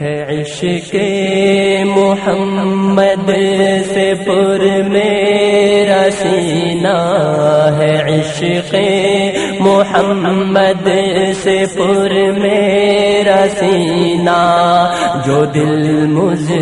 ہے عشق محمد سے پر میرا سینہ ہے عشق محمد سے پر میرا سینہ جو دل مجھ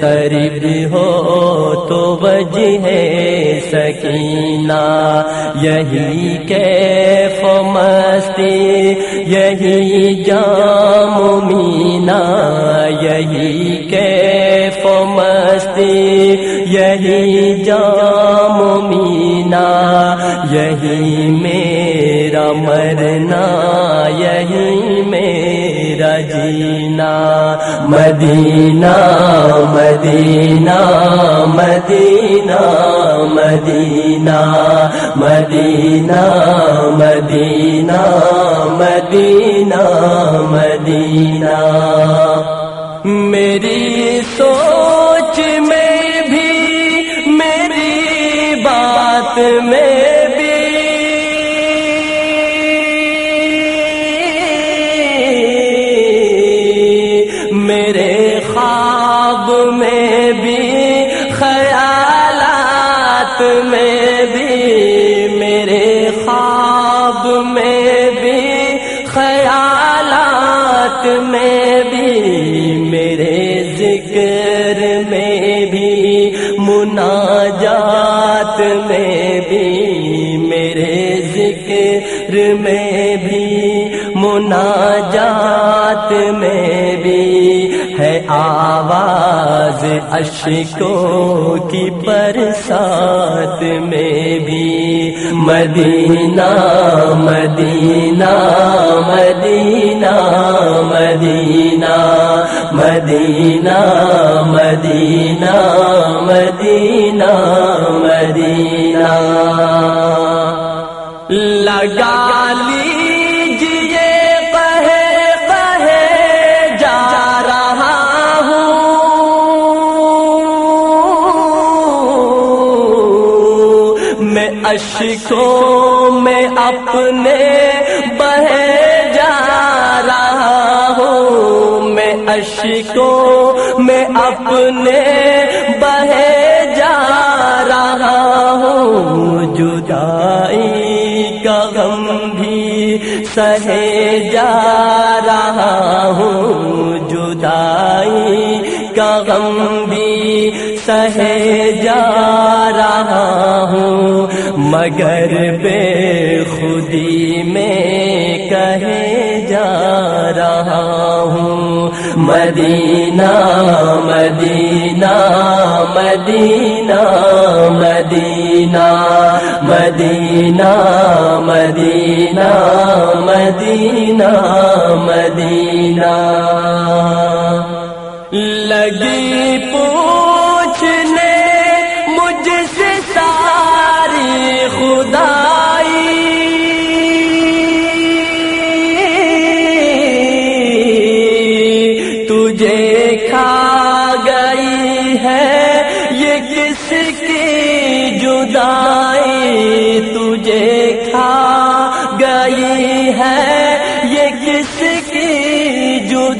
قریب ہو تو وجہ سکینہ، یہی کیف مستی یہی جام مینا، یہی کیف مستی یہی جام مینا، یہی میرا مرنا، یہی میرا جینا۔ مدینہ مدینہ مدینہ مدینہ مدینہ مدینہ مدینہ مدینہ میری سو میں بھی، میرے ذکر میں بھی، مناجات میں بھی، میرے ذکر میں بھی، مناجات میں بھی ہے آواز اشکوں کی برسات میں بھی۔ مدینہ مدینہ مدینہ مدینہ مدینہ مدینہ مدینہ مدینہ۔ لگا لیجیے بہے بہے جا رہا ہوں۔ میں اشکوں میں اپنے بہے اشکوں میں اپنے بہے جا رہا ہوں۔ جدائی کا غم بھی سہے جا رہا ہوں۔ جدائی کا غم بھی سہے جا رہا ہوں۔ مگر بے خودی میں جا رہا ہوں۔ مدینہ مدینہ مدینہ مدینہ مدینہ مدینہ مدینہ مدینہ۔ لگی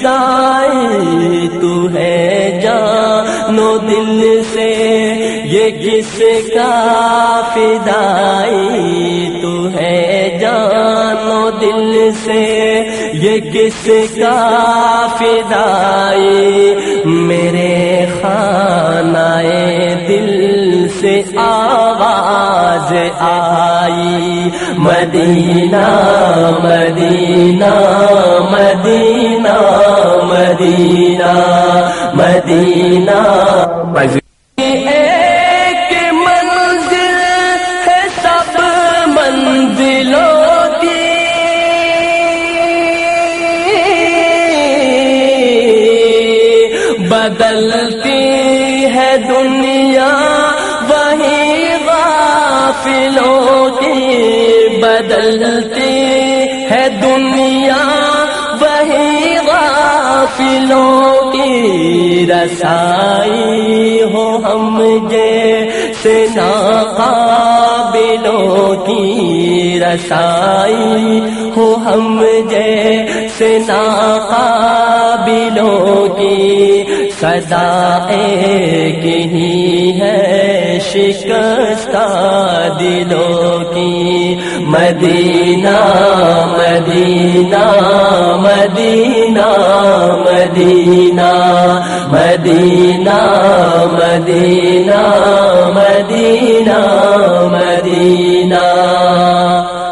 کی جدائی تو ہے جانو دل سے یہ کس کا فدائی تو ہے جانو دل سے یہ کس کا فدائی میرے خانہ دل سے آ آواز آئی مدینہ مدینہ مدینہ مدینہ مدینہ۔ ایک غافلوں کی بدلتی ہے دنیا، وہی غافلوں کی رسائی ہو ہم جیسے ناقابلوں کی رسائی ہو ہم جیسے ناقابلوں کی سدا ایک ہی ہے۔ شکستہ دلوں کی۔ مدینہ مدینہ مدینہ مدینہ مدینہ مدینہ مدینہ مدینہ۔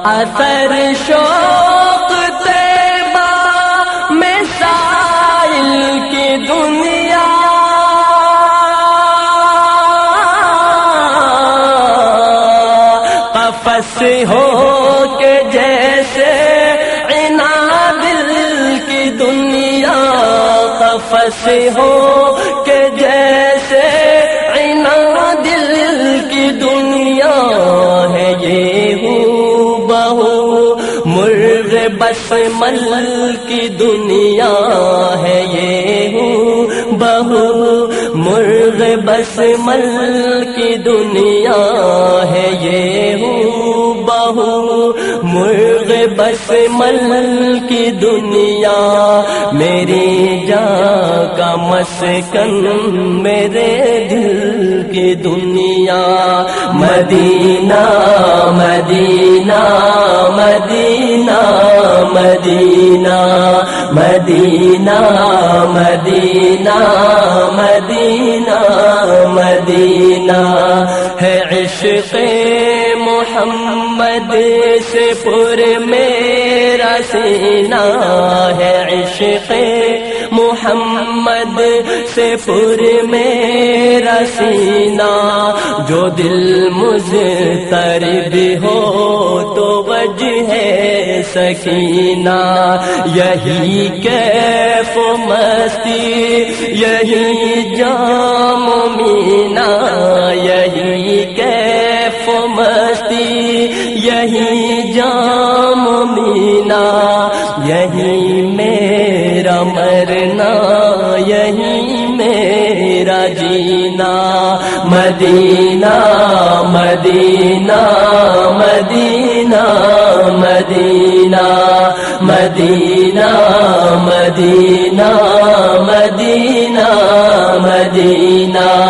اثر شوق ہو کے جیسے عنا دل کی دنیا قفص ہو کے جیسے عنا دل کی دنیا ہے یہ ہو بہو مرغ بس مل کی دنیا ہے یہ ہو بہو مرغ بس مل کی دنیا ہے یہ ہو مرغ بس مل کی دنیا، میری جان کا مسکن میرے دل کی دنیا۔ مدینہ مدینہ مدینہ مدینہ مدینہ مدینہ مدینہ۔ محمد سے پر میرا سینہ ہے عشق محمد سے پر میرا سینہ۔ جو دل مجھے ترب ہو تو وجہ ہے سکینہ۔ یہی کیف مستی یہی جام مینا۔ یہی کیف یہی جام مینا، یہی میرا مرنا، یہی میرا جینا۔ مدینہ مدینہ مدینہ مدینہ مدینہ مدینہ مدینہ مدینہ۔